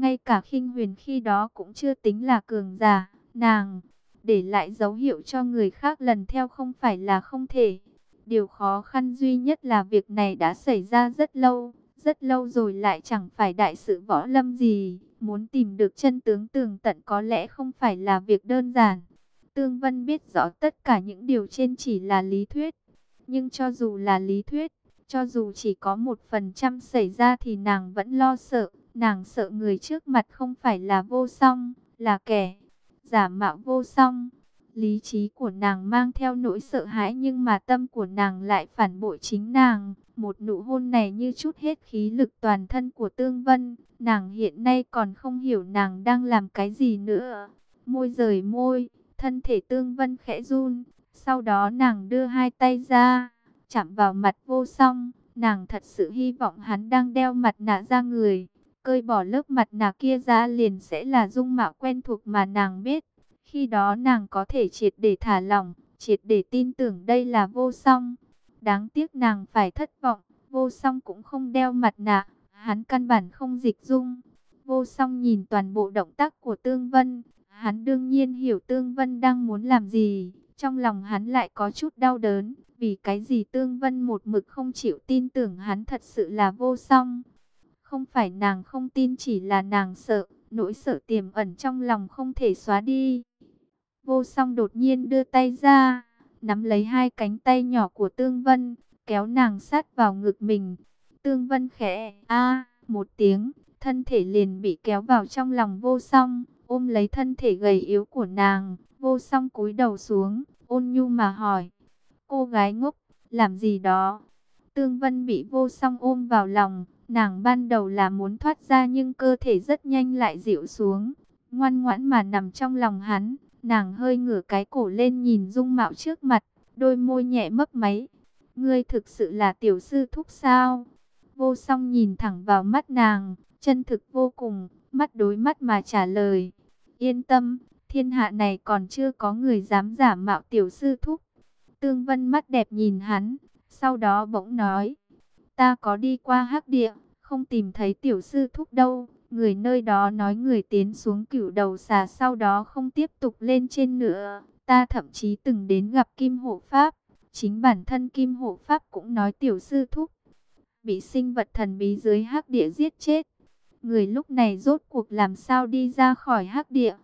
ngay cả khinh huyền khi đó cũng chưa tính là cường giả, nàng để lại dấu hiệu cho người khác lần theo không phải là không thể. Điều khó khăn duy nhất là việc này đã xảy ra rất lâu, rất lâu rồi lại chẳng phải đại sự võ lâm gì. Muốn tìm được chân tướng tường tận có lẽ không phải là việc đơn giản. Tương Vân biết rõ tất cả những điều trên chỉ là lý thuyết. Nhưng cho dù là lý thuyết, cho dù chỉ có một phần trăm xảy ra thì nàng vẫn lo sợ. Nàng sợ người trước mặt không phải là vô song, là kẻ giả mạo vô song. Lý trí của nàng mang theo nỗi sợ hãi nhưng mà tâm của nàng lại phản bội chính nàng. Một nụ hôn này như chút hết khí lực toàn thân của Tương Vân. Nàng hiện nay còn không hiểu nàng đang làm cái gì nữa. Môi rời môi, thân thể Tương Vân khẽ run. Sau đó nàng đưa hai tay ra, chạm vào mặt vô song. Nàng thật sự hy vọng hắn đang đeo mặt nạ ra người. Cơi bỏ lớp mặt nạ kia ra liền sẽ là dung mạo quen thuộc mà nàng biết. Khi đó nàng có thể triệt để thả lỏng, triệt để tin tưởng đây là vô song. Đáng tiếc nàng phải thất vọng, vô song cũng không đeo mặt nạ, hắn căn bản không dịch dung. Vô song nhìn toàn bộ động tác của Tương Vân, hắn đương nhiên hiểu Tương Vân đang muốn làm gì. Trong lòng hắn lại có chút đau đớn, vì cái gì Tương Vân một mực không chịu tin tưởng hắn thật sự là vô song. Không phải nàng không tin chỉ là nàng sợ, nỗi sợ tiềm ẩn trong lòng không thể xóa đi. Vô song đột nhiên đưa tay ra, nắm lấy hai cánh tay nhỏ của Tương Vân, kéo nàng sát vào ngực mình. Tương Vân khẽ a một tiếng, thân thể liền bị kéo vào trong lòng vô song, ôm lấy thân thể gầy yếu của nàng. Vô song cúi đầu xuống, ôn nhu mà hỏi, cô gái ngốc, làm gì đó? Tương Vân bị vô song ôm vào lòng, nàng ban đầu là muốn thoát ra nhưng cơ thể rất nhanh lại dịu xuống, ngoan ngoãn mà nằm trong lòng hắn. Nàng hơi ngửa cái cổ lên nhìn dung mạo trước mặt, đôi môi nhẹ mấp máy. Ngươi thực sự là tiểu sư thúc sao? Vô song nhìn thẳng vào mắt nàng, chân thực vô cùng, mắt đối mắt mà trả lời. Yên tâm, thiên hạ này còn chưa có người dám giả mạo tiểu sư thúc. Tương Vân mắt đẹp nhìn hắn, sau đó bỗng nói. Ta có đi qua hắc địa, không tìm thấy tiểu sư thúc đâu. Người nơi đó nói người tiến xuống cửu đầu xà sau đó không tiếp tục lên trên nữa. Ta thậm chí từng đến gặp Kim Hộ Pháp. Chính bản thân Kim Hộ Pháp cũng nói tiểu sư thúc. Bị sinh vật thần bí dưới hắc địa giết chết. Người lúc này rốt cuộc làm sao đi ra khỏi hắc địa.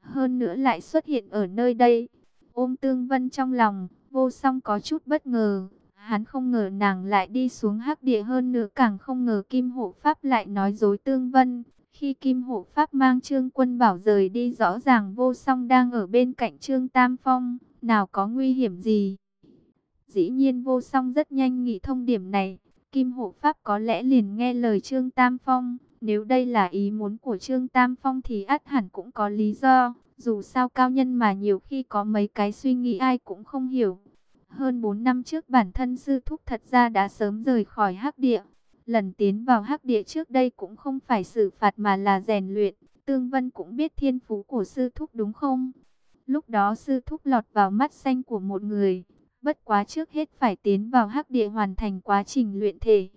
Hơn nữa lại xuất hiện ở nơi đây. Ôm tương vân trong lòng, vô song có chút bất ngờ. Hắn không ngờ nàng lại đi xuống hắc địa hơn nữa càng không ngờ Kim Hộ Pháp lại nói dối Tương Vân. Khi Kim Hộ Pháp mang Trương Quân Bảo rời đi rõ ràng vô song đang ở bên cạnh Trương Tam Phong, nào có nguy hiểm gì. Dĩ nhiên vô song rất nhanh nghĩ thông điểm này, Kim Hộ Pháp có lẽ liền nghe lời Trương Tam Phong. Nếu đây là ý muốn của Trương Tam Phong thì ắt hẳn cũng có lý do. Dù sao cao nhân mà nhiều khi có mấy cái suy nghĩ ai cũng không hiểu. Hơn 4 năm trước bản thân sư thúc thật ra đã sớm rời khỏi hắc địa. Lần tiến vào hắc địa trước đây cũng không phải xử phạt mà là rèn luyện. Tương Vân cũng biết thiên phú của sư thúc đúng không? Lúc đó sư thúc lọt vào mắt xanh của một người. Bất quá trước hết phải tiến vào hắc địa hoàn thành quá trình luyện thể.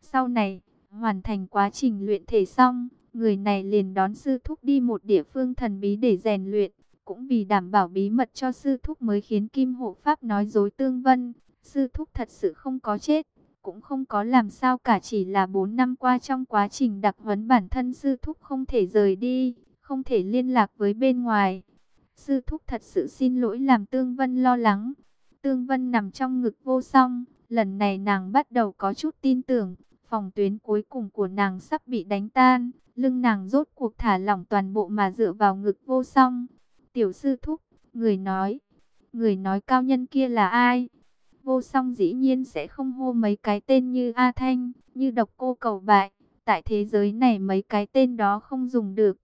Sau này, hoàn thành quá trình luyện thể xong, người này liền đón sư thúc đi một địa phương thần bí để rèn luyện. Cũng vì đảm bảo bí mật cho sư thúc mới khiến Kim Hộ Pháp nói dối Tương Vân. Sư thúc thật sự không có chết, cũng không có làm sao cả chỉ là 4 năm qua trong quá trình đặc huấn bản thân sư thúc không thể rời đi, không thể liên lạc với bên ngoài. Sư thúc thật sự xin lỗi làm Tương Vân lo lắng. Tương Vân nằm trong ngực vô song, lần này nàng bắt đầu có chút tin tưởng, phòng tuyến cuối cùng của nàng sắp bị đánh tan, lưng nàng rốt cuộc thả lỏng toàn bộ mà dựa vào ngực vô song. Tiểu sư thúc, người nói, người nói cao nhân kia là ai? Vô song dĩ nhiên sẽ không hô mấy cái tên như A Thanh, như độc cô cầu bại. Tại thế giới này mấy cái tên đó không dùng được.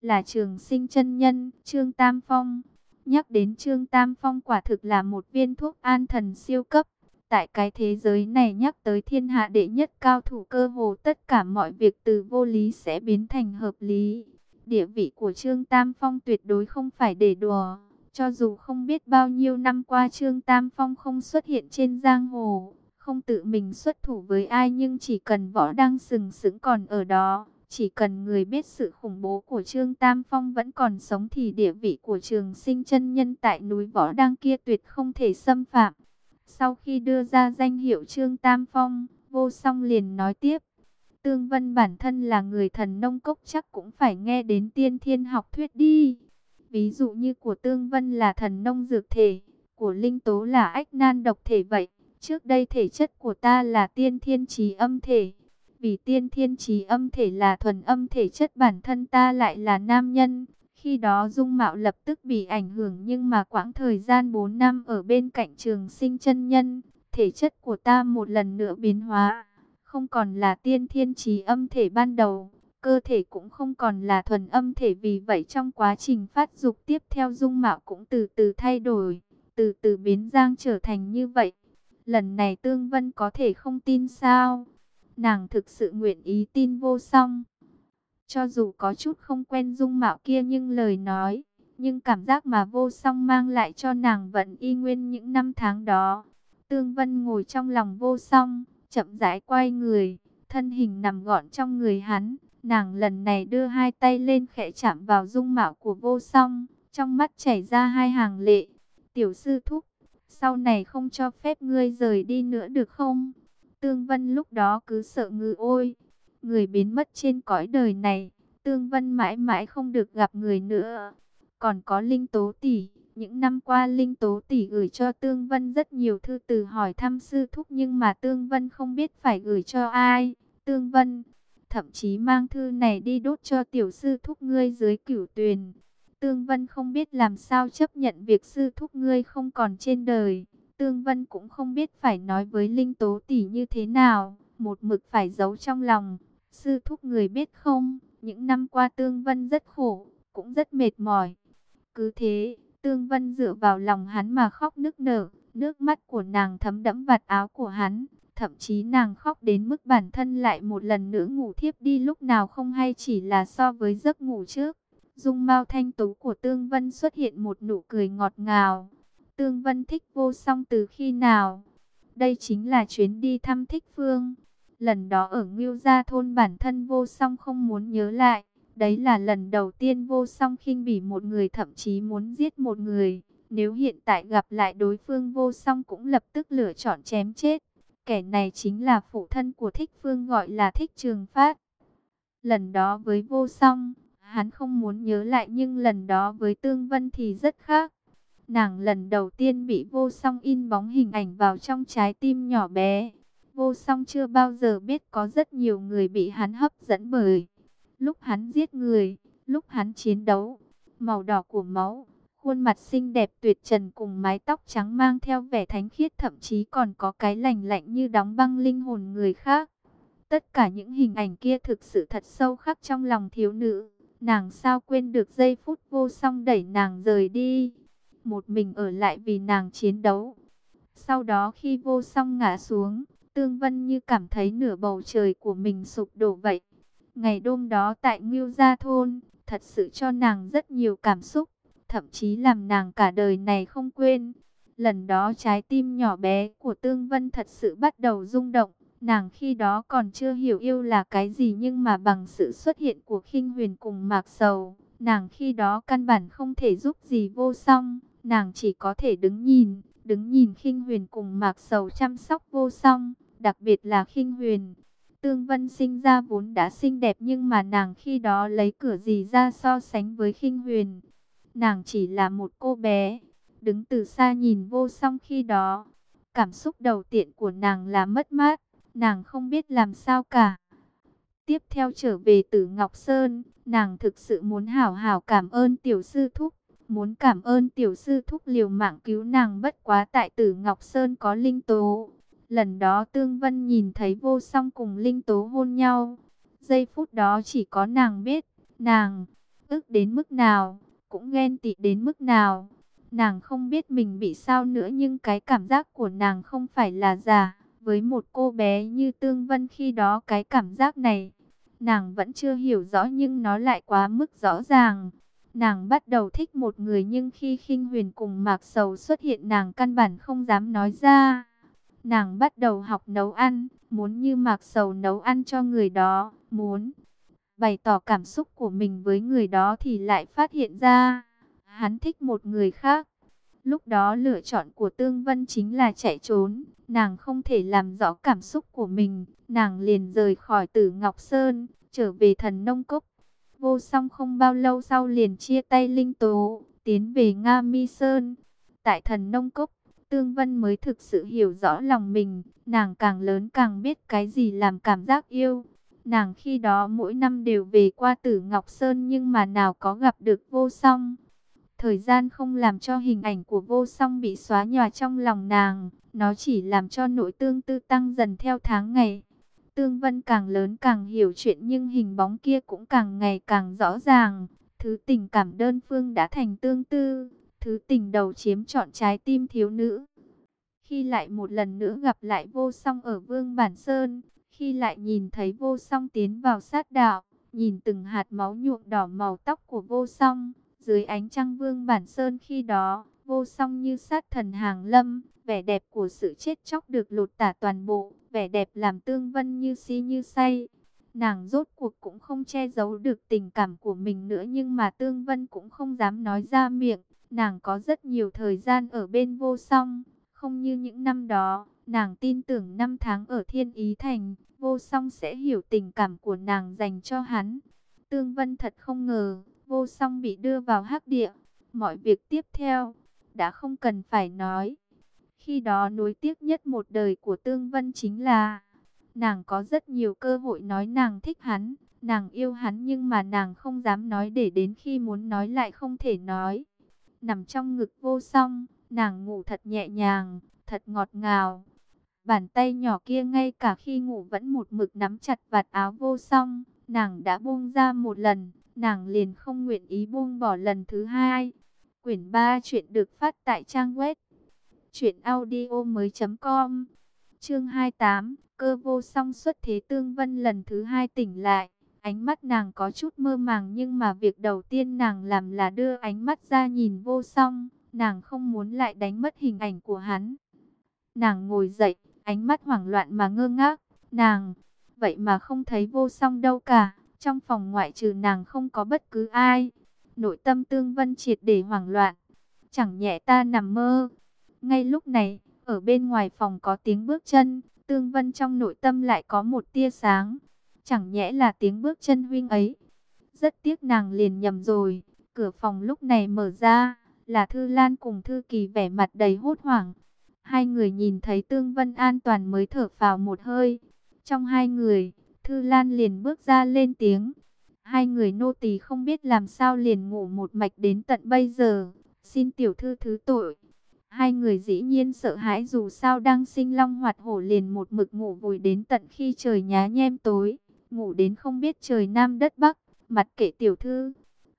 Là trường sinh chân nhân, Trương Tam Phong. Nhắc đến Trương Tam Phong quả thực là một viên thuốc an thần siêu cấp. Tại cái thế giới này nhắc tới thiên hạ đệ nhất cao thủ cơ hồ tất cả mọi việc từ vô lý sẽ biến thành hợp lý. Địa vị của Trương Tam Phong tuyệt đối không phải để đùa. Cho dù không biết bao nhiêu năm qua Trương Tam Phong không xuất hiện trên giang hồ, không tự mình xuất thủ với ai nhưng chỉ cần võ đang sừng sững còn ở đó, Chỉ cần người biết sự khủng bố của Trương Tam Phong vẫn còn sống thì địa vị của trường sinh chân nhân tại núi Võ Đăng kia tuyệt không thể xâm phạm. Sau khi đưa ra danh hiệu Trương Tam Phong, vô song liền nói tiếp. Tương Vân bản thân là người thần nông cốc chắc cũng phải nghe đến tiên thiên học thuyết đi. Ví dụ như của Tương Vân là thần nông dược thể, của Linh Tố là ách nan độc thể vậy. Trước đây thể chất của ta là tiên thiên trí âm thể. Vì tiên thiên trí âm thể là thuần âm thể chất bản thân ta lại là nam nhân. Khi đó dung mạo lập tức bị ảnh hưởng nhưng mà quãng thời gian 4 năm ở bên cạnh trường sinh chân nhân, thể chất của ta một lần nữa biến hóa. Không còn là tiên thiên trí âm thể ban đầu, cơ thể cũng không còn là thuần âm thể vì vậy trong quá trình phát dục tiếp theo dung mạo cũng từ từ thay đổi, từ từ biến giang trở thành như vậy. Lần này Tương Vân có thể không tin sao? Nàng thực sự nguyện ý tin vô song. Cho dù có chút không quen dung mạo kia nhưng lời nói, nhưng cảm giác mà vô song mang lại cho nàng vẫn y nguyên những năm tháng đó. Tương Vân ngồi trong lòng vô song, chậm rãi quay người, thân hình nằm gọn trong người hắn. Nàng lần này đưa hai tay lên khẽ chạm vào dung mạo của vô song, trong mắt chảy ra hai hàng lệ. Tiểu sư thúc, sau này không cho phép ngươi rời đi nữa được không? Tương Vân lúc đó cứ sợ ngư ôi, người biến mất trên cõi đời này, Tương Vân mãi mãi không được gặp người nữa. Còn có Linh Tố Tỷ, những năm qua Linh Tố Tỷ gửi cho Tương Vân rất nhiều thư từ hỏi thăm sư thúc nhưng mà Tương Vân không biết phải gửi cho ai. Tương Vân thậm chí mang thư này đi đốt cho tiểu sư thúc ngươi dưới cửu tuyền. Tương Vân không biết làm sao chấp nhận việc sư thúc ngươi không còn trên đời. Tương Vân cũng không biết phải nói với Linh Tố Tỷ như thế nào, một mực phải giấu trong lòng. Sư thúc người biết không, những năm qua Tương Vân rất khổ, cũng rất mệt mỏi. Cứ thế, Tương Vân dựa vào lòng hắn mà khóc nức nở, nước mắt của nàng thấm đẫm vạt áo của hắn. Thậm chí nàng khóc đến mức bản thân lại một lần nữa ngủ thiếp đi lúc nào không hay chỉ là so với giấc ngủ trước. Dung mau thanh tú của Tương Vân xuất hiện một nụ cười ngọt ngào. Tương Vân thích vô song từ khi nào? Đây chính là chuyến đi thăm thích phương. Lần đó ở Ngưu Gia thôn bản thân vô song không muốn nhớ lại. Đấy là lần đầu tiên vô song khinh bỉ một người thậm chí muốn giết một người. Nếu hiện tại gặp lại đối phương vô song cũng lập tức lựa chọn chém chết. Kẻ này chính là phụ thân của thích phương gọi là thích trường phát. Lần đó với vô song, hắn không muốn nhớ lại nhưng lần đó với tương vân thì rất khác. Nàng lần đầu tiên bị vô song in bóng hình ảnh vào trong trái tim nhỏ bé. Vô song chưa bao giờ biết có rất nhiều người bị hắn hấp dẫn bởi. Lúc hắn giết người, lúc hắn chiến đấu, màu đỏ của máu, khuôn mặt xinh đẹp tuyệt trần cùng mái tóc trắng mang theo vẻ thánh khiết thậm chí còn có cái lành lạnh như đóng băng linh hồn người khác. Tất cả những hình ảnh kia thực sự thật sâu khắc trong lòng thiếu nữ. Nàng sao quên được giây phút vô song đẩy nàng rời đi một mình ở lại vì nàng chiến đấu. Sau đó khi vô song ngã xuống, Tương Vân như cảm thấy nửa bầu trời của mình sụp đổ vậy. Ngày đêm đó tại Ngưu Gia Thôn, thật sự cho nàng rất nhiều cảm xúc, thậm chí làm nàng cả đời này không quên. Lần đó trái tim nhỏ bé của Tương Vân thật sự bắt đầu rung động. Nàng khi đó còn chưa hiểu yêu là cái gì nhưng mà bằng sự xuất hiện của khinh huyền cùng mạc sầu, nàng khi đó căn bản không thể giúp gì vô song. Nàng chỉ có thể đứng nhìn, đứng nhìn khinh huyền cùng mạc sầu chăm sóc vô song, đặc biệt là khinh huyền. Tương Vân sinh ra vốn đã xinh đẹp nhưng mà nàng khi đó lấy cửa gì ra so sánh với khinh huyền. Nàng chỉ là một cô bé, đứng từ xa nhìn vô song khi đó. Cảm xúc đầu tiên của nàng là mất mát, nàng không biết làm sao cả. Tiếp theo trở về từ Ngọc Sơn, nàng thực sự muốn hảo hảo cảm ơn tiểu sư thúc Muốn cảm ơn tiểu sư thúc liều mạng cứu nàng bất quá tại tử Ngọc Sơn có linh tố. Lần đó Tương Vân nhìn thấy vô song cùng linh tố hôn nhau. Giây phút đó chỉ có nàng biết, nàng ức đến mức nào, cũng ghen tị đến mức nào. Nàng không biết mình bị sao nữa nhưng cái cảm giác của nàng không phải là giả. Với một cô bé như Tương Vân khi đó cái cảm giác này, nàng vẫn chưa hiểu rõ nhưng nó lại quá mức rõ ràng. Nàng bắt đầu thích một người nhưng khi khinh huyền cùng mạc sầu xuất hiện nàng căn bản không dám nói ra. Nàng bắt đầu học nấu ăn, muốn như mạc sầu nấu ăn cho người đó, muốn. bày tỏ cảm xúc của mình với người đó thì lại phát hiện ra, hắn thích một người khác. Lúc đó lựa chọn của Tương Vân chính là chạy trốn, nàng không thể làm rõ cảm xúc của mình, nàng liền rời khỏi Tử Ngọc Sơn, trở về thần nông cốc. Vô song không bao lâu sau liền chia tay Linh Tố, tiến về Nga Mi Sơn. Tại thần nông cốc, Tương Vân mới thực sự hiểu rõ lòng mình, nàng càng lớn càng biết cái gì làm cảm giác yêu. Nàng khi đó mỗi năm đều về qua Tử Ngọc Sơn nhưng mà nào có gặp được vô song. Thời gian không làm cho hình ảnh của vô song bị xóa nhòa trong lòng nàng, nó chỉ làm cho nội tương tư tăng dần theo tháng ngày. Tương Vân càng lớn càng hiểu chuyện nhưng hình bóng kia cũng càng ngày càng rõ ràng. Thứ tình cảm đơn phương đã thành tương tư, thứ tình đầu chiếm trọn trái tim thiếu nữ. Khi lại một lần nữa gặp lại vô song ở Vương Bản Sơn, khi lại nhìn thấy vô song tiến vào sát đạo, nhìn từng hạt máu nhuộm đỏ màu tóc của vô song, dưới ánh trăng Vương Bản Sơn khi đó, vô song như sát thần hàng lâm, vẻ đẹp của sự chết chóc được lột tả toàn bộ, vẻ đẹp làm tương vân như si như say. Nàng rốt cuộc cũng không che giấu được tình cảm của mình nữa nhưng mà tương vân cũng không dám nói ra miệng. Nàng có rất nhiều thời gian ở bên vô song, không như những năm đó, nàng tin tưởng năm tháng ở Thiên Ý Thành, vô song sẽ hiểu tình cảm của nàng dành cho hắn. Tương Vân thật không ngờ, vô song bị đưa vào hắc địa. Mọi việc tiếp theo, đã không cần phải nói. Khi đó nối tiếc nhất một đời của Tương Vân chính là, nàng có rất nhiều cơ hội nói nàng thích hắn, nàng yêu hắn nhưng mà nàng không dám nói để đến khi muốn nói lại không thể nói. Nằm trong ngực vô song, nàng ngủ thật nhẹ nhàng, thật ngọt ngào. Bàn tay nhỏ kia ngay cả khi ngủ vẫn một mực nắm chặt vạt áo vô song, nàng đã buông ra một lần, nàng liền không nguyện ý buông bỏ lần thứ hai. Quyển 3 chuyện được phát tại trang web truyệnaudiomoi.com. Chương 28, cơ vô song xuất thế tương vân lần thứ hai tỉnh lại. Ánh mắt nàng có chút mơ màng nhưng mà việc đầu tiên nàng làm là đưa ánh mắt ra nhìn vô song. Nàng không muốn lại đánh mất hình ảnh của hắn. Nàng ngồi dậy, ánh mắt hoảng loạn mà ngơ ngác. Nàng, vậy mà không thấy vô song đâu cả. Trong phòng ngoại trừ nàng không có bất cứ ai. Nội tâm tương vân triệt để hoảng loạn. Chẳng nhẹ ta nằm mơ. Ngay lúc này, ở bên ngoài phòng có tiếng bước chân. Tương vân trong nội tâm lại có một tia sáng. Chẳng nhẽ là tiếng bước chân huynh ấy. Rất tiếc nàng liền nhầm rồi. Cửa phòng lúc này mở ra. Là Thư Lan cùng Thư Kỳ vẻ mặt đầy hốt hoảng. Hai người nhìn thấy Tương Vân an toàn mới thở vào một hơi. Trong hai người, Thư Lan liền bước ra lên tiếng. Hai người nô tỳ không biết làm sao liền ngủ một mạch đến tận bây giờ. Xin tiểu thư thứ tội. Hai người dĩ nhiên sợ hãi dù sao đang sinh long hoạt hổ liền một mực ngủ vùi đến tận khi trời nhá nhem tối. Ngủ đến không biết trời nam đất bắc, mặt kệ tiểu thư.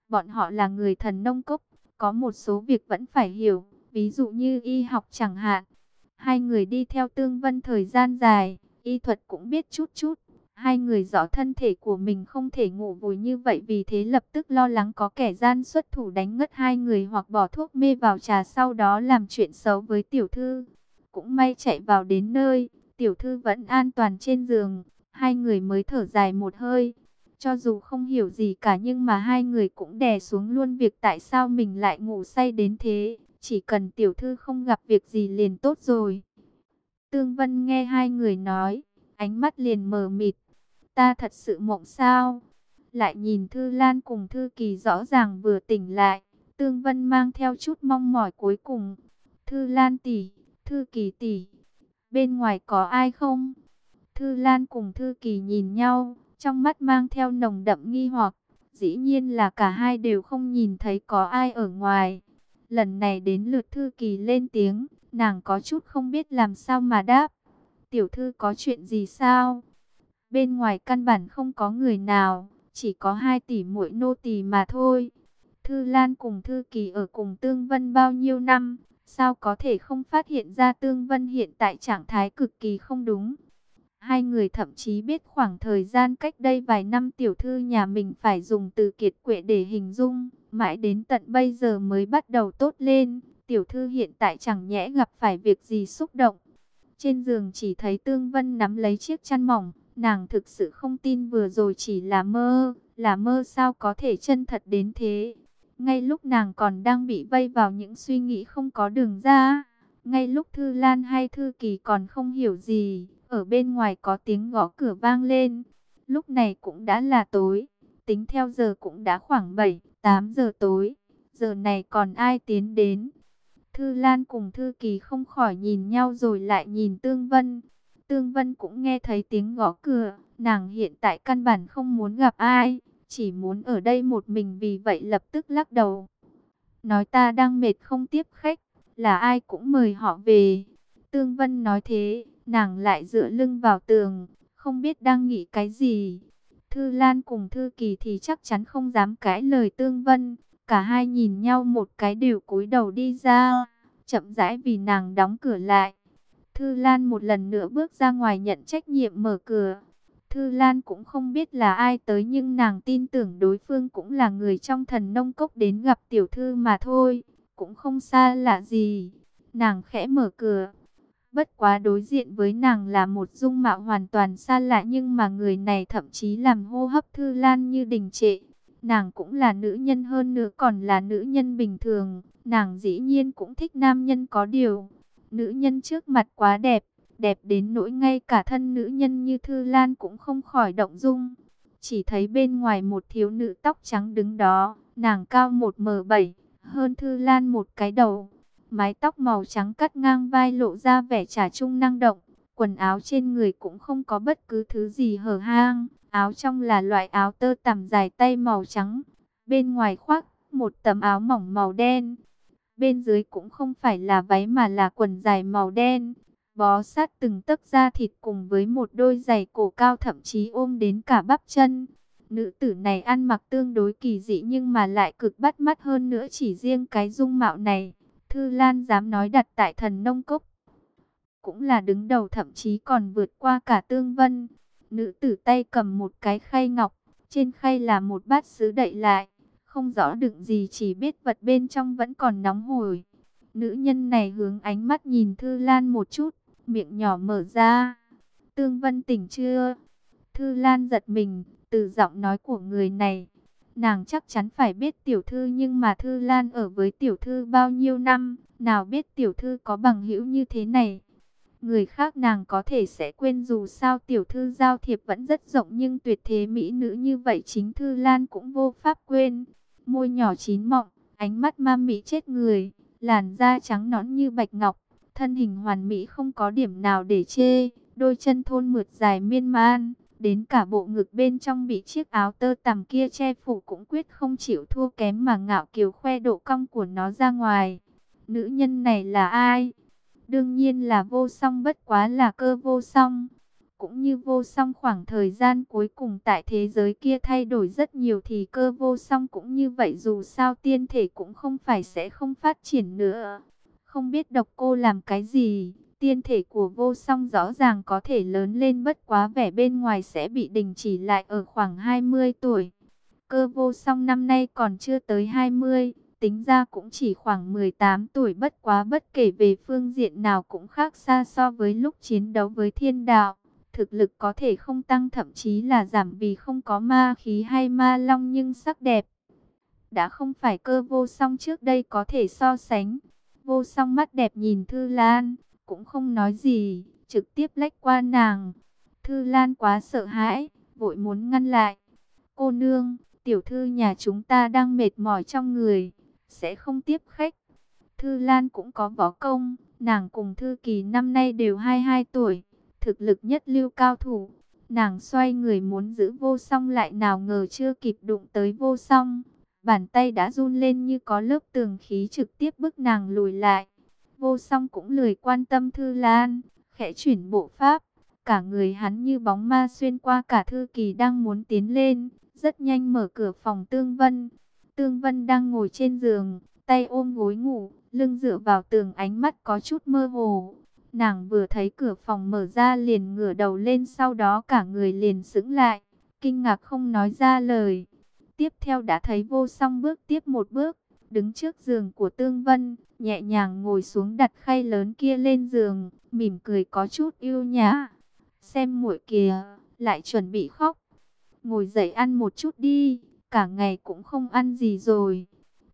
Bọn họ là người thần nông cốc, có một số việc vẫn phải hiểu, ví dụ như y học chẳng hạn. Hai người đi theo tương vân thời gian dài, y thuật cũng biết chút chút. Hai người rõ thân thể của mình không thể ngủ vùi như vậy vì thế lập tức lo lắng có kẻ gian xuất thủ đánh ngất hai người hoặc bỏ thuốc mê vào trà sau đó làm chuyện xấu với tiểu thư. Cũng may chạy vào đến nơi, tiểu thư vẫn an toàn trên giường, hai người mới thở dài một hơi. Cho dù không hiểu gì cả nhưng mà hai người cũng đè xuống luôn việc tại sao mình lại ngủ say đến thế. Chỉ cần tiểu thư không gặp việc gì liền tốt rồi. Tương Vân nghe hai người nói, ánh mắt liền mờ mịt. Ta thật sự mộng sao? Lại nhìn Thư Lan cùng Thư Kỳ rõ ràng vừa tỉnh lại. Tương Vân mang theo chút mong mỏi cuối cùng. Thư Lan tỷ, Thư Kỳ tỷ, bên ngoài có ai không? Thư Lan cùng Thư Kỳ nhìn nhau, trong mắt mang theo nồng đậm nghi hoặc. Dĩ nhiên là cả hai đều không nhìn thấy có ai ở ngoài. Lần này đến lượt Thư Kỳ lên tiếng, nàng có chút không biết làm sao mà đáp. Tiểu thư có chuyện gì sao? Bên ngoài căn bản không có người nào, chỉ có hai tỷ muội nô tỳ mà thôi. Thư Lan cùng Thư Kỳ ở cùng Tương Vân bao nhiêu năm, sao có thể không phát hiện ra Tương Vân hiện tại trạng thái cực kỳ không đúng. Hai người thậm chí biết khoảng thời gian cách đây vài năm tiểu thư nhà mình phải dùng từ kiệt quệ để hình dung, mãi đến tận bây giờ mới bắt đầu tốt lên. Tiểu thư hiện tại chẳng nhẽ gặp phải việc gì xúc động. Trên giường chỉ thấy Tương Vân nắm lấy chiếc chăn mỏng, nàng thực sự không tin vừa rồi chỉ là mơ, là mơ sao có thể chân thật đến thế. Ngay lúc nàng còn đang bị vây vào những suy nghĩ không có đường ra, ngay lúc Thư Lan hay Thư Kỳ còn không hiểu gì, ở bên ngoài có tiếng gõ cửa vang lên. Lúc này cũng đã là tối, tính theo giờ cũng đã khoảng 7, 8 giờ tối. Giờ này còn ai tiến đến? Thư Lan cùng Thư Kỳ không khỏi nhìn nhau rồi lại nhìn Tương Vân. Tương Vân cũng nghe thấy tiếng gõ cửa, nàng hiện tại căn bản không muốn gặp ai, chỉ muốn ở đây một mình vì vậy lập tức lắc đầu. Nói ta đang mệt không tiếp khách, là ai cũng mời họ về. Tương Vân nói thế, nàng lại dựa lưng vào tường, không biết đang nghĩ cái gì. Thư Lan cùng Thư Kỳ thì chắc chắn không dám cãi lời Tương Vân, cả hai nhìn nhau một cái đều cúi đầu đi ra, chậm rãi vì nàng đóng cửa lại. Thư Lan một lần nữa bước ra ngoài nhận trách nhiệm mở cửa. Thư Lan cũng không biết là ai tới nhưng nàng tin tưởng đối phương cũng là người trong thần nông cốc đến gặp tiểu thư mà thôi, cũng không xa lạ gì. Nàng khẽ mở cửa. Bất quá đối diện với nàng là một dung mạo hoàn toàn xa lạ nhưng mà người này thậm chí làm hô hấp Thư Lan như đình trệ. Nàng cũng là nữ nhân hơn nữa còn là nữ nhân bình thường, nàng dĩ nhiên cũng thích nam nhân có điều Nữ nhân trước mặt quá đẹp, đẹp đến nỗi ngay cả thân nữ nhân như Thư Lan cũng không khỏi động dung. Chỉ thấy bên ngoài một thiếu nữ tóc trắng đứng đó, nàng cao 1m7, hơn Thư Lan một cái đầu. Mái tóc màu trắng cắt ngang vai lộ ra vẻ trả trung năng động. Quần áo trên người cũng không có bất cứ thứ gì hở hang. Áo trong là loại áo tơ tằm dài tay màu trắng. Bên ngoài khoác một tấm áo mỏng màu đen. Bên dưới cũng không phải là váy mà là quần dài màu đen, bó sát từng tấc da thịt cùng với một đôi giày cổ cao thậm chí ôm đến cả bắp chân. Nữ tử này ăn mặc tương đối kỳ dị nhưng mà lại cực bắt mắt hơn nữa chỉ riêng cái dung mạo này. Thư Lan dám nói đặt tại thần nông cốc. Cũng là đứng đầu thậm chí còn vượt qua cả tương vân. Nữ tử tay cầm một cái khay ngọc, trên khay là một bát sứ đậy lại không rõ đựng gì chỉ biết vật bên trong vẫn còn nóng hổi. Nữ nhân này hướng ánh mắt nhìn Thư Lan một chút, miệng nhỏ mở ra. Tương Vân tỉnh chưa? Thư Lan giật mình, từ giọng nói của người này. Nàng chắc chắn phải biết tiểu thư nhưng mà Thư Lan ở với tiểu thư bao nhiêu năm, nào biết tiểu thư có bằng hữu như thế này. Người khác nàng có thể sẽ quên dù sao tiểu thư giao thiệp vẫn rất rộng nhưng tuyệt thế mỹ nữ như vậy chính Thư Lan cũng vô pháp quên môi nhỏ chín mọng, ánh mắt ma mỹ chết người, làn da trắng nõn như bạch ngọc, thân hình hoàn mỹ không có điểm nào để chê, đôi chân thôn mượt dài miên man, đến cả bộ ngực bên trong bị chiếc áo tơ tằm kia che phủ cũng quyết không chịu thua kém mà ngạo kiều khoe độ cong của nó ra ngoài. Nữ nhân này là ai? Đương nhiên là vô song bất quá là cơ vô song cũng như vô song khoảng thời gian cuối cùng tại thế giới kia thay đổi rất nhiều thì cơ vô song cũng như vậy dù sao tiên thể cũng không phải sẽ không phát triển nữa. Không biết độc cô làm cái gì, tiên thể của vô song rõ ràng có thể lớn lên bất quá vẻ bên ngoài sẽ bị đình chỉ lại ở khoảng 20 tuổi. Cơ vô song năm nay còn chưa tới 20, tính ra cũng chỉ khoảng 18 tuổi bất quá bất kể về phương diện nào cũng khác xa so với lúc chiến đấu với thiên đạo thực lực có thể không tăng thậm chí là giảm vì không có ma khí hay ma long nhưng sắc đẹp. Đã không phải cơ vô song trước đây có thể so sánh. Vô song mắt đẹp nhìn Thư Lan, cũng không nói gì, trực tiếp lách qua nàng. Thư Lan quá sợ hãi, vội muốn ngăn lại. Cô nương, tiểu thư nhà chúng ta đang mệt mỏi trong người, sẽ không tiếp khách. Thư Lan cũng có võ công, nàng cùng Thư Kỳ năm nay đều 22 tuổi thực lực nhất lưu cao thủ. Nàng xoay người muốn giữ vô song lại nào ngờ chưa kịp đụng tới vô song. Bàn tay đã run lên như có lớp tường khí trực tiếp bức nàng lùi lại. Vô song cũng lười quan tâm Thư Lan, khẽ chuyển bộ pháp. Cả người hắn như bóng ma xuyên qua cả Thư Kỳ đang muốn tiến lên, rất nhanh mở cửa phòng Tương Vân. Tương Vân đang ngồi trên giường, tay ôm gối ngủ, lưng dựa vào tường ánh mắt có chút mơ hồ. Nàng vừa thấy cửa phòng mở ra liền ngửa đầu lên sau đó cả người liền sững lại, kinh ngạc không nói ra lời. Tiếp theo đã thấy vô song bước tiếp một bước, đứng trước giường của Tương Vân, nhẹ nhàng ngồi xuống đặt khay lớn kia lên giường, mỉm cười có chút yêu nhã. Xem muội kìa, lại chuẩn bị khóc. ngồi dậy ăn một chút đi, cả ngày cũng không ăn gì rồi.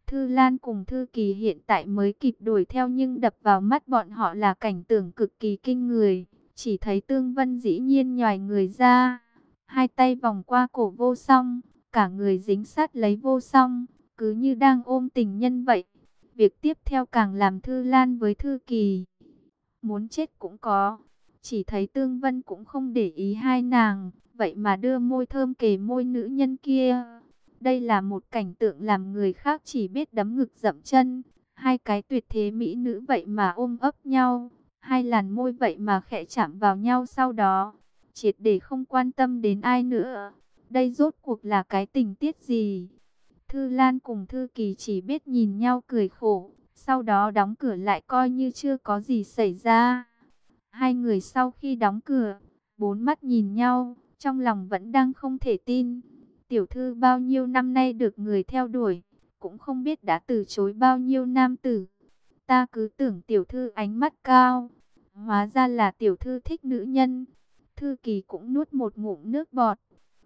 Thư Lan cùng Thư Kỳ hiện tại mới kịp đuổi theo nhưng đập vào mắt bọn họ là cảnh tượng cực kỳ kinh người. Chỉ thấy Tương Vân dĩ nhiên nhòi người ra, hai tay vòng qua cổ vô song, cả người dính sát lấy vô song, cứ như đang ôm tình nhân vậy. Việc tiếp theo càng làm Thư Lan với Thư Kỳ. Muốn chết cũng có. Chỉ thấy Tương Vân cũng không để ý hai nàng, vậy mà đưa môi thơm kề môi nữ nhân kia. Đây là một cảnh tượng làm người khác chỉ biết đấm ngực dậm chân. Hai cái tuyệt thế mỹ nữ vậy mà ôm ấp nhau. Hai làn môi vậy mà khẽ chạm vào nhau sau đó. Triệt để không quan tâm đến ai nữa. Đây rốt cuộc là cái tình tiết gì? Thư Lan cùng Thư Kỳ chỉ biết nhìn nhau cười khổ. Sau đó đóng cửa lại coi như chưa có gì xảy ra. Hai người sau khi đóng cửa, bốn mắt nhìn nhau, trong lòng vẫn đang không thể tin. Tiểu thư bao nhiêu năm nay được người theo đuổi, cũng không biết đã từ chối bao nhiêu nam tử. Ta cứ tưởng tiểu thư ánh mắt cao, hóa ra là tiểu thư thích nữ nhân. Thư kỳ cũng nuốt một ngụm nước bọt.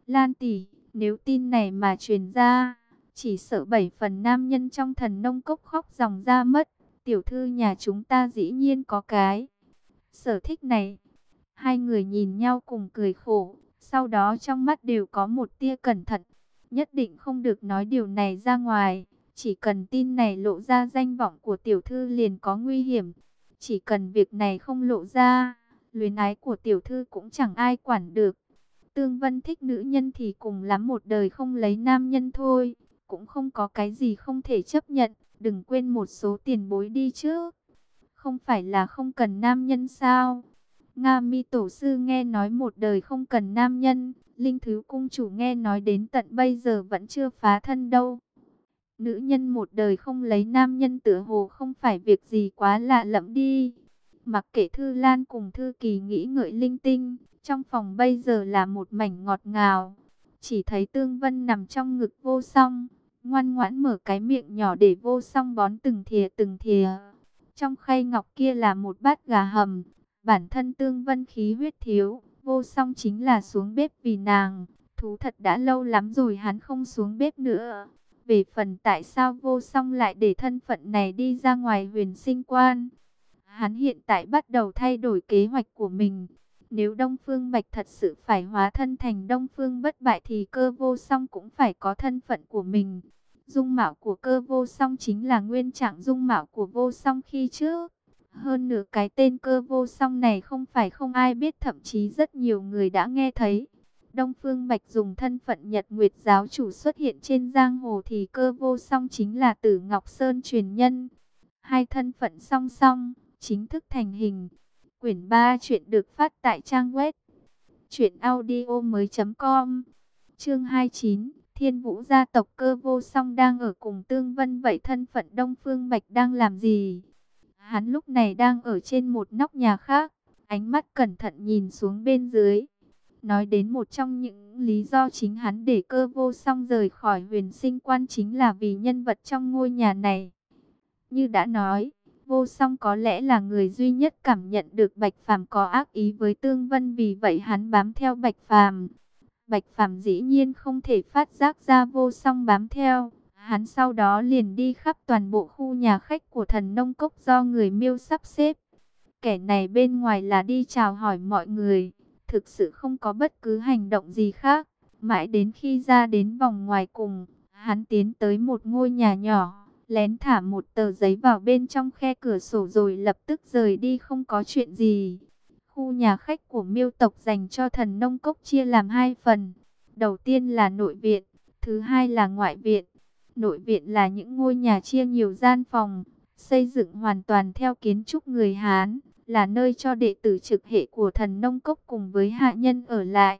Lan tỷ, nếu tin này mà truyền ra, chỉ sợ bảy phần nam nhân trong thần nông cốc khóc dòng ra mất. Tiểu thư nhà chúng ta dĩ nhiên có cái sở thích này. Hai người nhìn nhau cùng cười khổ, sau đó trong mắt đều có một tia cẩn thận. Nhất định không được nói điều này ra ngoài, chỉ cần tin này lộ ra danh vọng của tiểu thư liền có nguy hiểm. Chỉ cần việc này không lộ ra, luyến ái của tiểu thư cũng chẳng ai quản được. Tương Vân thích nữ nhân thì cùng lắm một đời không lấy nam nhân thôi, cũng không có cái gì không thể chấp nhận, đừng quên một số tiền bối đi chứ. Không phải là không cần nam nhân sao? Nga mi tổ sư nghe nói một đời không cần nam nhân, linh thứ cung chủ nghe nói đến tận bây giờ vẫn chưa phá thân đâu. Nữ nhân một đời không lấy nam nhân tựa hồ không phải việc gì quá lạ lẫm đi. Mặc kệ Thư Lan cùng Thư Kỳ nghĩ ngợi linh tinh, trong phòng bây giờ là một mảnh ngọt ngào. Chỉ thấy Tương Vân nằm trong ngực vô song, ngoan ngoãn mở cái miệng nhỏ để vô song bón từng thìa từng thìa. Trong khay ngọc kia là một bát gà hầm, bản thân Tương Vân khí huyết thiếu, vô song chính là xuống bếp vì nàng. Thú thật đã lâu lắm rồi hắn không xuống bếp nữa. Về phần tại sao vô song lại để thân phận này đi ra ngoài huyền sinh quan. Hắn hiện tại bắt đầu thay đổi kế hoạch của mình. Nếu Đông Phương Bạch thật sự phải hóa thân thành Đông Phương bất bại thì cơ vô song cũng phải có thân phận của mình. Dung mạo của cơ vô song chính là nguyên trạng dung mạo của vô song khi trước. Hơn nữa cái tên cơ vô song này không phải không ai biết thậm chí rất nhiều người đã nghe thấy. Đông Phương Bạch dùng thân phận Nhật Nguyệt giáo chủ xuất hiện trên giang hồ thì cơ vô song chính là Tử Ngọc Sơn truyền nhân. Hai thân phận song song, chính thức thành hình. Quyển 3 chuyện được phát tại trang web truyệnaudiomoi.com. Chương 29 Thiên Vũ gia tộc cơ vô song đang ở cùng Tương Vân vậy thân phận Đông Phương Bạch đang làm gì? Hắn lúc này đang ở trên một nóc nhà khác, ánh mắt cẩn thận nhìn xuống bên dưới. Nói đến một trong những lý do chính hắn để cơ vô song rời khỏi huyền sinh quan chính là vì nhân vật trong ngôi nhà này. Như đã nói, vô song có lẽ là người duy nhất cảm nhận được Bạch Phàm có ác ý với Tương Vân vì vậy hắn bám theo Bạch Phàm. Bạch Phàm dĩ nhiên không thể phát giác ra vô song bám theo. Hắn sau đó liền đi khắp toàn bộ khu nhà khách của thần nông cốc do người miêu sắp xếp. Kẻ này bên ngoài là đi chào hỏi mọi người, thực sự không có bất cứ hành động gì khác. Mãi đến khi ra đến vòng ngoài cùng, hắn tiến tới một ngôi nhà nhỏ, lén thả một tờ giấy vào bên trong khe cửa sổ rồi lập tức rời đi không có chuyện gì. Khu nhà khách của miêu tộc dành cho thần nông cốc chia làm hai phần. Đầu tiên là nội viện, thứ hai là ngoại viện. Nội viện là những ngôi nhà chia nhiều gian phòng, xây dựng hoàn toàn theo kiến trúc người Hán, là nơi cho đệ tử trực hệ của thần nông cốc cùng với hạ nhân ở lại.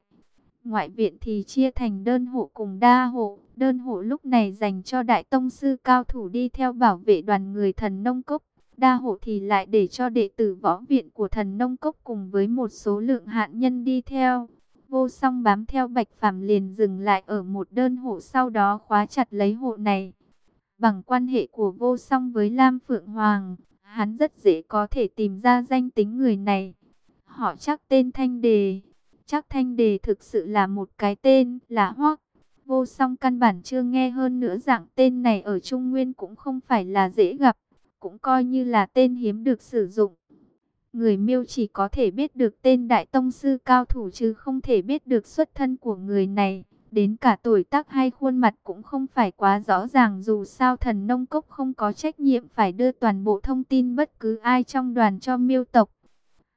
Ngoại viện thì chia thành đơn hộ cùng đa hộ, đơn hộ lúc này dành cho đại tông sư cao thủ đi theo bảo vệ đoàn người thần nông cốc. Đa hộ thì lại để cho đệ tử võ viện của thần nông cốc cùng với một số lượng hạn nhân đi theo. Vô song bám theo Bạch Phàm liền dừng lại ở một đơn hộ sau đó khóa chặt lấy hộ này. Bằng quan hệ của vô song với Lam Phượng Hoàng, hắn rất dễ có thể tìm ra danh tính người này. Họ chắc tên Thanh Đề. Chắc thanh đề thực sự là một cái tên là hoắc. Vô song căn bản chưa nghe hơn nữa dạng tên này ở Trung Nguyên cũng không phải là dễ gặp. Cũng coi như là tên hiếm được sử dụng. Người miêu chỉ có thể biết được tên đại tông sư cao thủ chứ không thể biết được xuất thân của người này. Đến cả tuổi tác hay khuôn mặt cũng không phải quá rõ ràng, dù sao thần nông cốc không có trách nhiệm phải đưa toàn bộ thông tin bất cứ ai trong đoàn cho miêu tộc.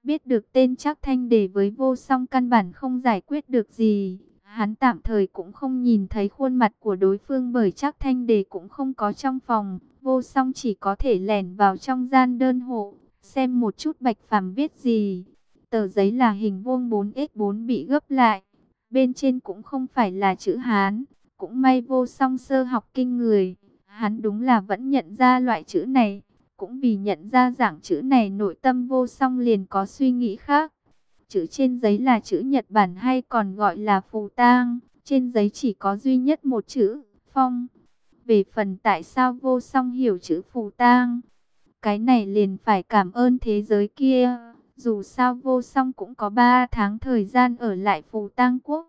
Biết được tên chắc thanh để với vô song căn bản không giải quyết được gì. Hắn tạm thời cũng không nhìn thấy khuôn mặt của đối phương bởi chắc thanh đề cũng không có trong phòng. Vô song chỉ có thể lẻn vào trong gian đơn hộ, xem một chút bạch phàm viết gì. Tờ giấy là hình vuông 4x4 bị gấp lại. Bên trên cũng không phải là chữ Hán. Cũng may vô song sơ học kinh người. Hắn đúng là vẫn nhận ra loại chữ này. Cũng vì nhận ra dạng chữ này nội tâm vô song liền có suy nghĩ khác. Chữ trên giấy là chữ Nhật Bản hay còn gọi là phù tang. Trên giấy chỉ có duy nhất một chữ, phong. Về phần tại sao vô song hiểu chữ phù tang, cái này liền phải cảm ơn thế giới kia. Dù sao vô song cũng có 3 tháng thời gian ở lại phù tang quốc.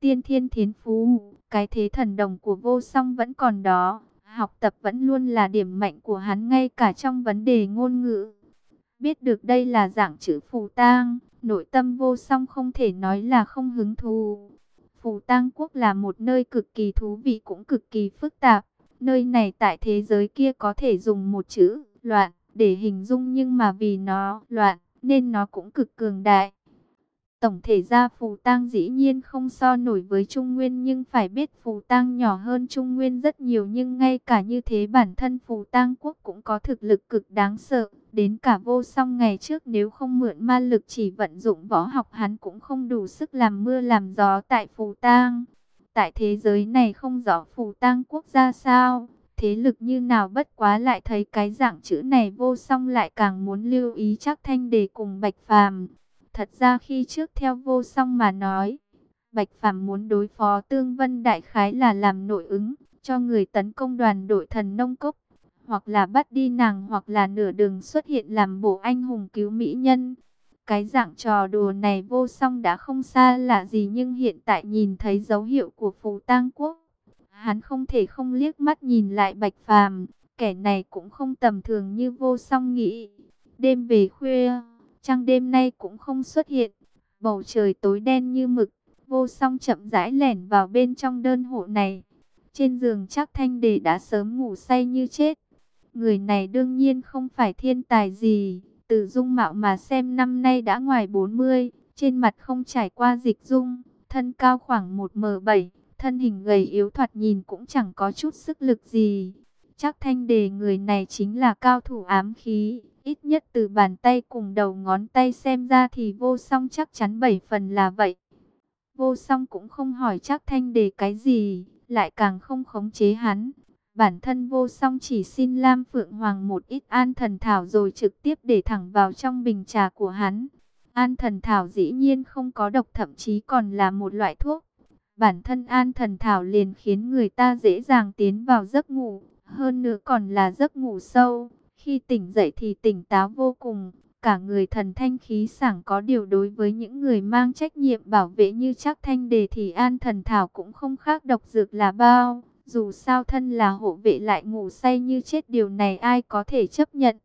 Tiên thiên thiến phú, cái thế thần đồng của vô song vẫn còn đó. Học tập vẫn luôn là điểm mạnh của hắn ngay cả trong vấn đề ngôn ngữ. Biết được đây là dạng chữ phù tang, nội tâm vô song không thể nói là không hứng thú. Phù tang quốc là một nơi cực kỳ thú vị cũng cực kỳ phức tạp. Nơi này tại thế giới kia có thể dùng một chữ, loạn, để hình dung nhưng mà vì nó loạn, nên nó cũng cực cường đại. Tổng thể ra Phù Tang dĩ nhiên không so nổi với Trung Nguyên nhưng phải biết Phù Tang nhỏ hơn Trung Nguyên rất nhiều nhưng ngay cả như thế bản thân Phù Tang quốc cũng có thực lực cực đáng sợ. Đến cả vô song ngày trước nếu không mượn ma lực chỉ vận dụng võ học hắn cũng không đủ sức làm mưa làm gió tại Phù Tang. Tại thế giới này không rõ Phù Tang quốc gia sao, thế lực như nào bất quá lại thấy cái dạng chữ này vô song lại càng muốn lưu ý chắc thanh đề cùng Bạch Phàm. Thật ra khi trước theo vô song mà nói, Bạch Phàm muốn đối phó Tương Vân Đại Khái là làm nội ứng, cho người tấn công đoàn đội thần nông cốc, hoặc là bắt đi nàng hoặc là nửa đường xuất hiện làm bộ anh hùng cứu mỹ nhân. Cái dạng trò đùa này vô song đã không xa lạ gì nhưng hiện tại nhìn thấy dấu hiệu của phù tang quốc. Hắn không thể không liếc mắt nhìn lại bạch phàm, kẻ này cũng không tầm thường như vô song nghĩ. Đêm về khuya, trăng đêm nay cũng không xuất hiện, bầu trời tối đen như mực, vô song chậm rãi lẻn vào bên trong đơn hộ này. Trên giường chắc thanh đề đã sớm ngủ say như chết. Người này đương nhiên không phải thiên tài gì, từ dung mạo mà xem năm nay đã ngoài 40, trên mặt không trải qua dịch dung, thân cao khoảng 1m7, thân hình gầy yếu thoạt nhìn cũng chẳng có chút sức lực gì. Chắc thanh đề người này chính là cao thủ ám khí, ít nhất từ bàn tay cùng đầu ngón tay xem ra thì vô song chắc chắn bảy phần là vậy. Vô song cũng không hỏi chắc thanh đề cái gì, lại càng không khống chế hắn. Bản thân vô song chỉ xin Lam Phượng Hoàng một ít an thần thảo rồi trực tiếp để thẳng vào trong bình trà của hắn. An thần thảo dĩ nhiên không có độc thậm chí còn là một loại thuốc. Bản thân an thần thảo liền khiến người ta dễ dàng tiến vào giấc ngủ, hơn nữa còn là giấc ngủ sâu. Khi tỉnh dậy thì tỉnh táo vô cùng, cả người thần thanh khí sảng có điều đối với những người mang trách nhiệm bảo vệ như chắc thanh đề thì an thần thảo cũng không khác độc dược là bao. Dù sao thân là hộ vệ lại ngủ say như chết điều này ai có thể chấp nhận.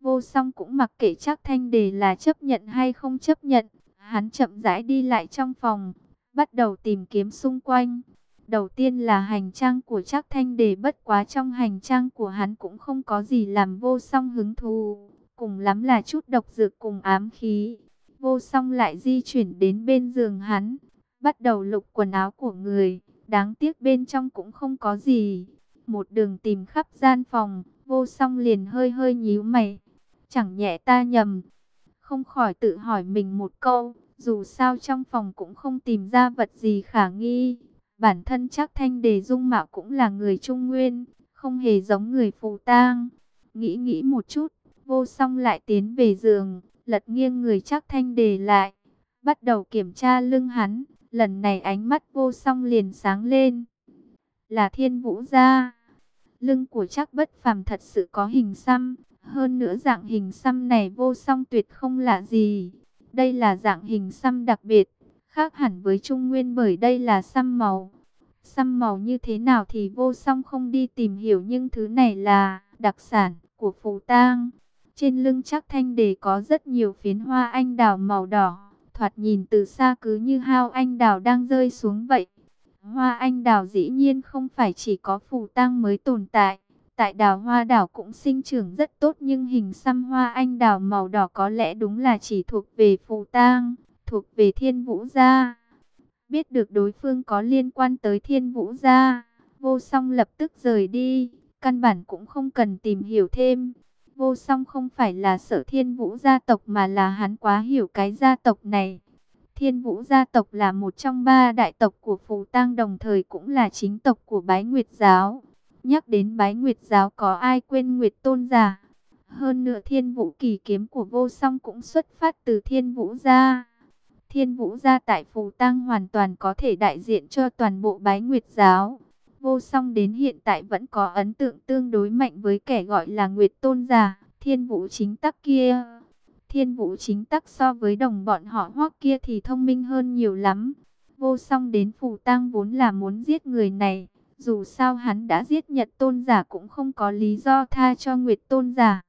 Vô song cũng mặc kệ chắc thanh đề là chấp nhận hay không chấp nhận. Hắn chậm rãi đi lại trong phòng, bắt đầu tìm kiếm xung quanh. Đầu tiên là hành trang của Trác thanh đề bất quá trong hành trang của hắn cũng không có gì làm vô song hứng thú. Cùng lắm là chút độc dược cùng ám khí. Vô song lại di chuyển đến bên giường hắn, bắt đầu lục quần áo của người. Đáng tiếc bên trong cũng không có gì. Một đường tìm khắp gian phòng, vô song liền hơi hơi nhíu mày. Chẳng nhẹ ta nhầm. Không khỏi tự hỏi mình một câu, dù sao trong phòng cũng không tìm ra vật gì khả nghi. Bản thân chắc thanh đề dung mạo cũng là người trung nguyên, không hề giống người phù tang. Nghĩ nghĩ một chút, vô song lại tiến về giường, lật nghiêng người chắc thanh đề lại. Bắt đầu kiểm tra lưng hắn, Lần này ánh mắt vô song liền sáng lên. Là thiên vũ gia. Lưng của chắc bất phàm thật sự có hình xăm. Hơn nữa dạng hình xăm này vô song tuyệt không lạ gì. Đây là dạng hình xăm đặc biệt. Khác hẳn với Trung Nguyên bởi đây là xăm màu. Xăm màu như thế nào thì vô song không đi tìm hiểu nhưng thứ này là đặc sản của Phù Tang. Trên lưng chắc thanh đề có rất nhiều phiến hoa anh đào màu đỏ, thoạt nhìn từ xa cứ như hao anh đào đang rơi xuống vậy. Hoa anh đào dĩ nhiên không phải chỉ có Phù Tang mới tồn tại. Tại đào hoa đảo cũng sinh trưởng rất tốt nhưng hình xăm hoa anh đào màu đỏ có lẽ đúng là chỉ thuộc về Phù Tang, thuộc về Thiên Vũ Gia. Biết được đối phương có liên quan tới Thiên Vũ Gia, vô song lập tức rời đi, căn bản cũng không cần tìm hiểu thêm. Vô song không phải là sở Thiên Vũ gia tộc mà là hắn quá hiểu cái gia tộc này. Thiên Vũ gia tộc là một trong ba đại tộc của Phù Tang đồng thời cũng là chính tộc của Bái Nguyệt Giáo. Nhắc đến Bái Nguyệt Giáo có ai quên Nguyệt Tôn giả? Hơn nữa Thiên Vũ kỳ kiếm của vô song cũng xuất phát từ Thiên Vũ gia. Thiên Vũ gia tại Phù Tăng hoàn toàn có thể đại diện cho toàn bộ Bái Nguyệt Giáo. Vô song đến hiện tại vẫn có ấn tượng tương đối mạnh với kẻ gọi là Nguyệt Tôn giả, Thiên Vũ chính tắc kia. Thiên Vũ chính tắc so với đồng bọn họ hoắc kia thì thông minh hơn nhiều lắm. Vô song đến Phù Tăng vốn là muốn giết người này. Dù sao hắn đã giết Nhật Tôn giả cũng không có lý do tha cho Nguyệt Tôn giả.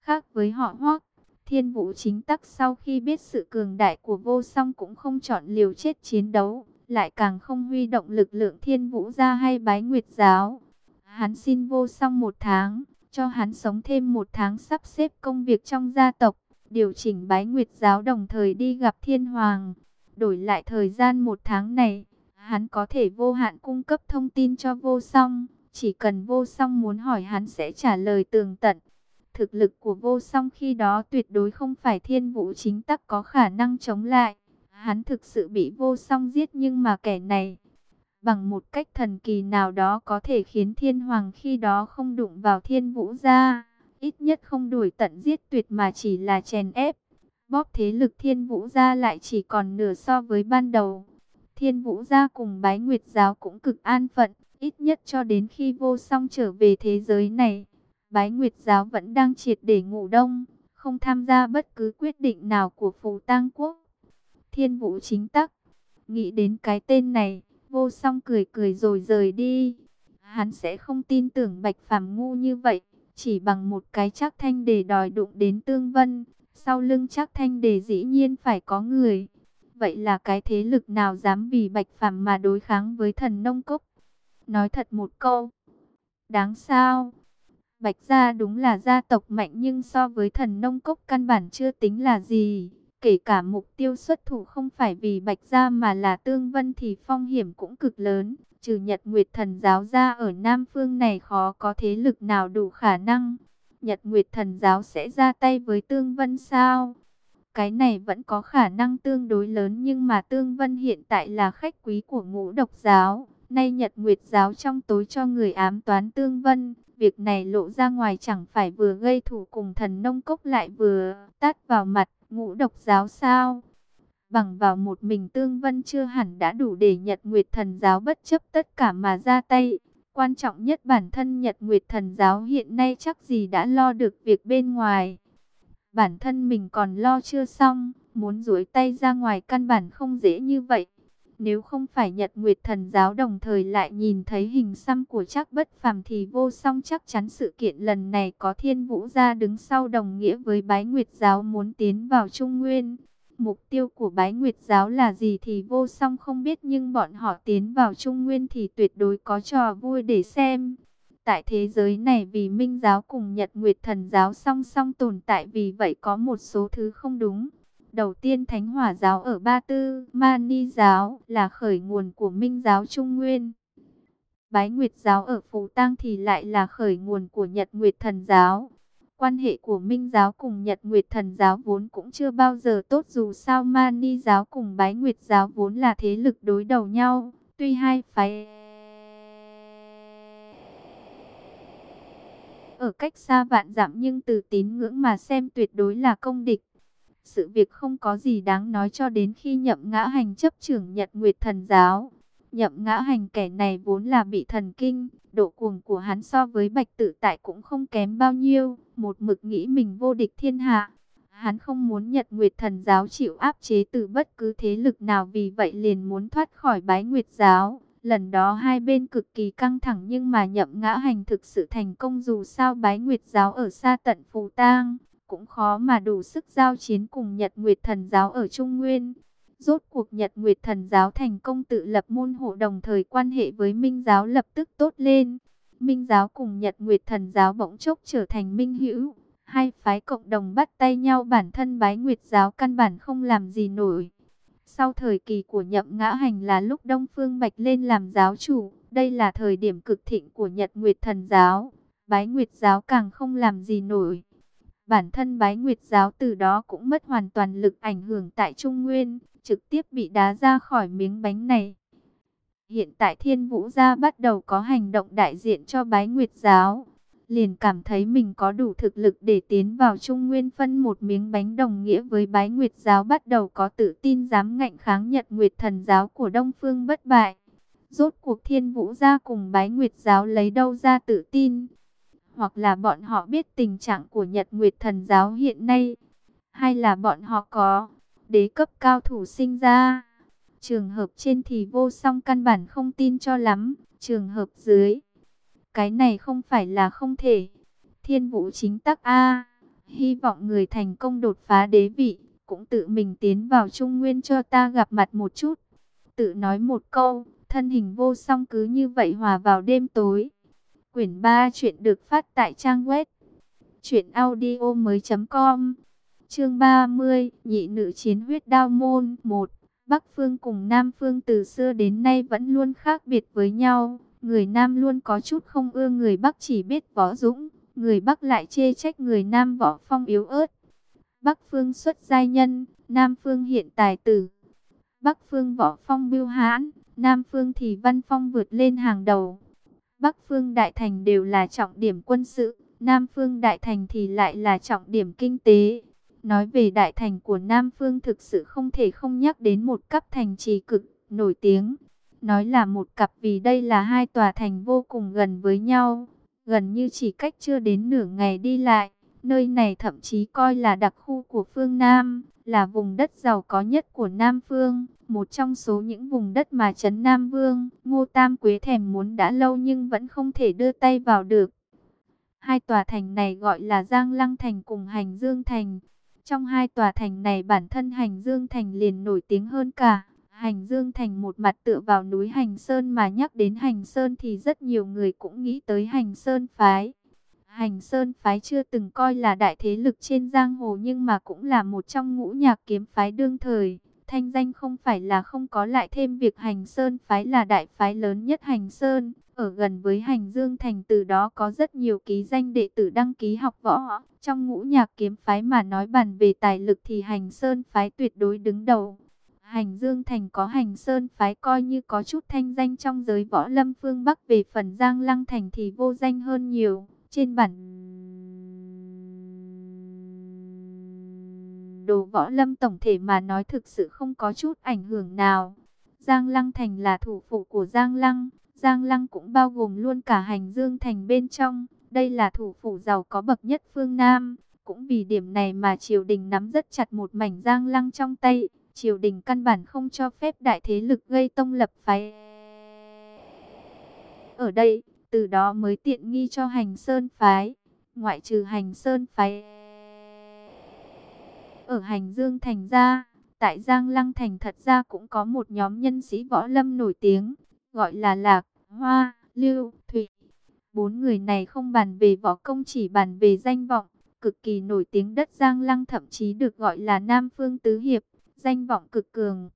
Khác với họ hoắc Thiên Vũ chính tắc sau khi biết sự cường đại của vô song cũng không chọn liều chết chiến đấu, lại càng không huy động lực lượng Thiên Vũ ra hay bái nguyệt giáo. Hắn xin vô song một tháng, cho hắn sống thêm một tháng sắp xếp công việc trong gia tộc, điều chỉnh bái nguyệt giáo đồng thời đi gặp Thiên Hoàng. Đổi lại thời gian một tháng này, hắn có thể vô hạn cung cấp thông tin cho vô song, chỉ cần vô song muốn hỏi hắn sẽ trả lời tường tận. Thực lực của vô song khi đó tuyệt đối không phải thiên vũ chính tắc có khả năng chống lại. Hắn thực sự bị vô song giết nhưng mà kẻ này, bằng một cách thần kỳ nào đó có thể khiến thiên hoàng khi đó không đụng vào thiên vũ ra. Ít nhất không đuổi tận giết tuyệt mà chỉ là chèn ép. Bóp thế lực thiên vũ ra lại chỉ còn nửa so với ban đầu. Thiên vũ gia cùng bái nguyệt giáo cũng cực an phận, ít nhất cho đến khi vô song trở về thế giới này. Bái Nguyệt Giáo vẫn đang triệt để ngủ đông, không tham gia bất cứ quyết định nào của Phù Tăng Quốc. Thiên Vũ chính tắc, nghĩ đến cái tên này, vô song cười cười rồi rời đi. Hắn sẽ không tin tưởng Bạch Phàm ngu như vậy, chỉ bằng một cái chắc thanh để đòi đụng đến Tương Vân. Sau lưng chắc thanh để dĩ nhiên phải có người. Vậy là cái thế lực nào dám vì Bạch Phàm mà đối kháng với thần nông cốc? Nói thật một câu, đáng sao? Bạch gia đúng là gia tộc mạnh nhưng so với thần nông cốc căn bản chưa tính là gì. Kể cả mục tiêu xuất thủ không phải vì Bạch gia mà là tương vân thì phong hiểm cũng cực lớn. Trừ Nhật Nguyệt thần giáo ra ở Nam Phương này khó có thế lực nào đủ khả năng. Nhật Nguyệt thần giáo sẽ ra tay với tương vân sao? Cái này vẫn có khả năng tương đối lớn nhưng mà tương vân hiện tại là khách quý của ngũ độc giáo. Nay Nhật Nguyệt giáo trong tối cho người ám toán tương vân, Việc này lộ ra ngoài chẳng phải vừa gây thủ cùng thần nông cốc lại vừa tát vào mặt ngũ độc giáo sao. Bằng vào một mình tương vân chưa hẳn đã đủ để Nhật Nguyệt thần giáo bất chấp tất cả mà ra tay. Quan trọng nhất bản thân Nhật Nguyệt thần giáo hiện nay chắc gì đã lo được việc bên ngoài. Bản thân mình còn lo chưa xong, muốn duỗi tay ra ngoài căn bản không dễ như vậy. Nếu không phải Nhật Nguyệt Thần Giáo đồng thời lại nhìn thấy hình xăm của chắc bất phàm thì vô song chắc chắn sự kiện lần này có thiên vũ gia đứng sau đồng nghĩa với bái Nguyệt Giáo muốn tiến vào Trung Nguyên. Mục tiêu của bái Nguyệt Giáo là gì thì vô song không biết nhưng bọn họ tiến vào Trung Nguyên thì tuyệt đối có trò vui để xem. Tại thế giới này vì Minh Giáo cùng Nhật Nguyệt Thần Giáo song song tồn tại vì vậy có một số thứ không đúng. Đầu tiên Thánh Hỏa giáo ở Ba Tư, Mani giáo là khởi nguồn của Minh giáo Trung Nguyên. Bái Nguyệt giáo ở Phú Tăng thì lại là khởi nguồn của Nhật Nguyệt Thần giáo. Quan hệ của Minh giáo cùng Nhật Nguyệt Thần giáo vốn cũng chưa bao giờ tốt dù sao Mani giáo cùng Bái Nguyệt giáo vốn là thế lực đối đầu nhau. Tuy hai phái ở cách xa vạn dặm nhưng từ tín ngưỡng mà xem tuyệt đối là công địch. Sự việc không có gì đáng nói cho đến khi nhậm ngã hành chấp trưởng Nhật Nguyệt Thần Giáo. Nhậm ngã hành kẻ này vốn là bị thần kinh, độ cuồng của hắn so với bạch tự tại cũng không kém bao nhiêu, một mực nghĩ mình vô địch thiên hạ. Hắn không muốn Nhật Nguyệt Thần giáo chịu áp chế từ bất cứ thế lực nào vì vậy liền muốn thoát khỏi bái Nguyệt giáo. Lần đó hai bên cực kỳ căng thẳng nhưng mà nhậm ngã hành thực sự thành công dù sao bái Nguyệt giáo ở xa tận Phù Tang. Cũng khó mà đủ sức giao chiến cùng Nhật Nguyệt Thần giáo ở Trung Nguyên. Rốt cuộc Nhật Nguyệt Thần giáo thành công tự lập môn hộ đồng thời quan hệ với Minh giáo lập tức tốt lên. Minh giáo cùng Nhật Nguyệt Thần giáo bỗng chốc trở thành minh hữu. Hai phái cộng đồng bắt tay nhau bản thân bái Nguyệt giáo căn bản không làm gì nổi. Sau thời kỳ của nhậm ngã hành là lúc Đông Phương Bạch lên làm giáo chủ. Đây là thời điểm cực thịnh của Nhật Nguyệt Thần giáo. Bái Nguyệt giáo càng không làm gì nổi. Bản thân bái Nguyệt giáo từ đó cũng mất hoàn toàn lực ảnh hưởng tại Trung Nguyên, trực tiếp bị đá ra khỏi miếng bánh này. Hiện tại Thiên Vũ Gia bắt đầu có hành động đại diện cho bái Nguyệt Giáo. Liền cảm thấy mình có đủ thực lực để tiến vào Trung Nguyên phân một miếng bánh đồng nghĩa với bái Nguyệt Giáo bắt đầu có tự tin dám ngạnh kháng Nhật Nguyệt Thần Giáo của Đông Phương bất bại. Rốt cuộc Thiên Vũ Gia cùng bái Nguyệt Giáo lấy đâu ra tự tin? Hoặc là bọn họ biết tình trạng của Nhật Nguyệt Thần Giáo hiện nay? Hay là bọn họ có đế cấp cao thủ sinh ra. Trường hợp trên thì vô song căn bản không tin cho lắm, trường hợp dưới. Cái này không phải là không thể. Thiên vũ chính tắc A, hy vọng người thành công đột phá đế vị, cũng tự mình tiến vào trung nguyên cho ta gặp mặt một chút. Tự nói một câu, thân hình vô song cứ như vậy hòa vào đêm tối. Quyển 3 chuyện được phát tại trang web chuyện audio mới.com Chương 30, nhị nữ chiến huyết đao môn 1. Bắc phương cùng Nam phương từ xưa đến nay vẫn luôn khác biệt với nhau. Người Nam luôn có chút không ưa người Bắc chỉ biết võ dũng, người Bắc lại chê trách người Nam võ phong yếu ớt. Bắc phương xuất giai nhân, Nam phương hiện tài tử. Bắc phương võ phong biêu hãn, Nam phương thì văn phong vượt lên hàng đầu. Bắc phương đại thành đều là trọng điểm quân sự, Nam phương đại thành thì lại là trọng điểm kinh tế. Nói về đại thành của Nam Phương thực sự không thể không nhắc đến một cấp thành trì cực nổi tiếng. Nói là một cặp vì đây là hai tòa thành vô cùng gần với nhau, gần như chỉ cách chưa đến nửa ngày đi lại. Nơi này thậm chí coi là đặc khu của phương Nam, là vùng đất giàu có nhất của Nam Phương, một trong số những vùng đất mà Trấn Nam Vương, Ngô Tam Quế thèm muốn đã lâu nhưng vẫn không thể đưa tay vào được. Hai tòa thành này gọi là Giang Lăng Thành cùng Hành Dương Thành. Trong hai tòa thành này bản thân Hành Dương Thành liền nổi tiếng hơn cả. Hành Dương Thành một mặt tựa vào núi Hành Sơn mà nhắc đến Hành Sơn thì rất nhiều người cũng nghĩ tới Hành Sơn Phái. Hành Sơn Phái chưa từng coi là đại thế lực trên giang hồ nhưng mà cũng là một trong ngũ nhạc kiếm phái đương thời. Thanh danh không phải là không có lại thêm việc Hành Sơn Phái là đại phái lớn nhất Hành Sơn. Ở gần với hành dương thành từ đó có rất nhiều ký danh đệ tử đăng ký học võ. Trong ngũ nhạc kiếm phái mà nói bàn về tài lực thì hành sơn phái tuyệt đối đứng đầu. Hành dương thành có hành sơn phái coi như có chút thanh danh trong giới võ lâm phương Bắc về phần giang lăng thành thì vô danh hơn nhiều. Trên bản đồ võ lâm tổng thể mà nói thực sự không có chút ảnh hưởng nào. Giang Lăng Thành là thủ phủ của Giang Lăng, Giang Lăng cũng bao gồm luôn cả hành dương thành bên trong. Đây là thủ phủ giàu có bậc nhất phương Nam. Cũng vì điểm này mà triều đình nắm rất chặt một mảnh Giang Lăng trong tay. Triều đình căn bản không cho phép đại thế lực gây tông lập phái. Ở đây, từ đó mới tiện nghi cho hành sơn phái. Ngoại trừ hành sơn phái. Ở hành dương thành ra, tại Giang Lăng thành thật ra cũng có một nhóm nhân sĩ võ lâm nổi tiếng, gọi là Lạc, Hoa, Lưu, Thụy. Bốn người này không bàn về võ công chỉ bàn về danh vọng, cực kỳ nổi tiếng đất Giang Lăng thậm chí được gọi là Nam Phương Tứ Hiệp, danh vọng cực cường.